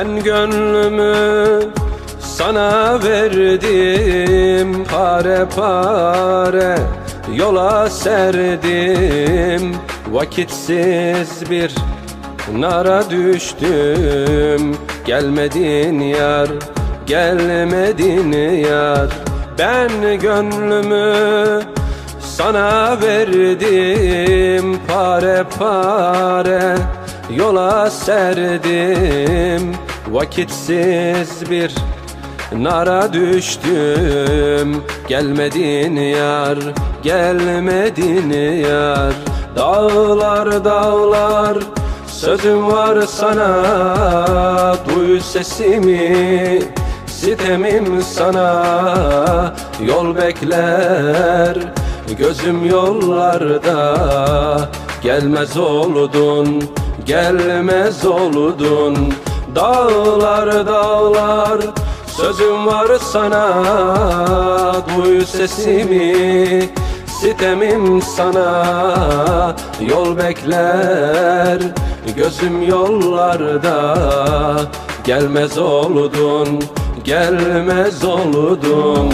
Ben gönlümü sana verdim Pare pare yola serdim. Vakitsiz bir nara düştüm Gelmedin yar, gelmedin yar. Ben gönlümü sana verdim Pare pare yola serdim Vakitsiz bir nara düştüm. Gelmedin yar, gelmedin yar. Dağlar dağlar sözüm var sana. Duy sesimi sitemim sana. Yol bekler gözüm yollarda. Gelmez oldun gelmez oldun Dağlar dağlar sözüm var sana. Duy sesimi sitemim sana. Yol bekler gözüm yollarda. Gelmez oldun gelmez oldun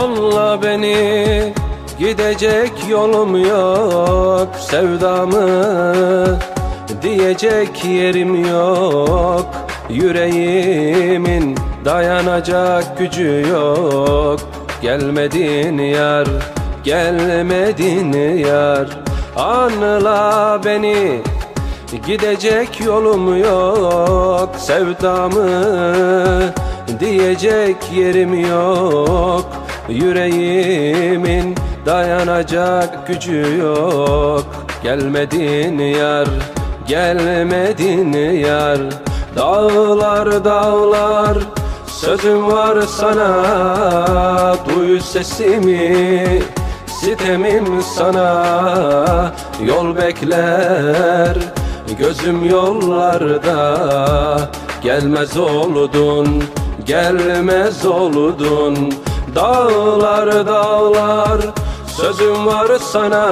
Anla beni gidecek yolum yok Sevdamı diyecek yerim yok. Yüreğimin dayanacak gücü yok. Gelmedin yar, gelmedin yar. Anla beni Gidecek yolum yok. Sevdamı diyecek yerim yok Yüreğimin dayanacak gücü yok. Gelmedin yar, gelmedin yar. Dağlar dağlar sözüm var sana. Duy sesimi sitemim sana. Yol bekler gözüm yollarda. Gelmez oldun gelmez oldun Dağlar dağlar sözüm var sana.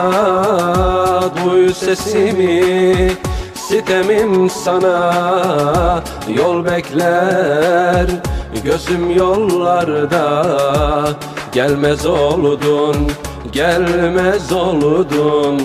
Duy sesimi sitemim sana. Yol bekler gözüm yollarda. Gelmez oldun gelmez oldun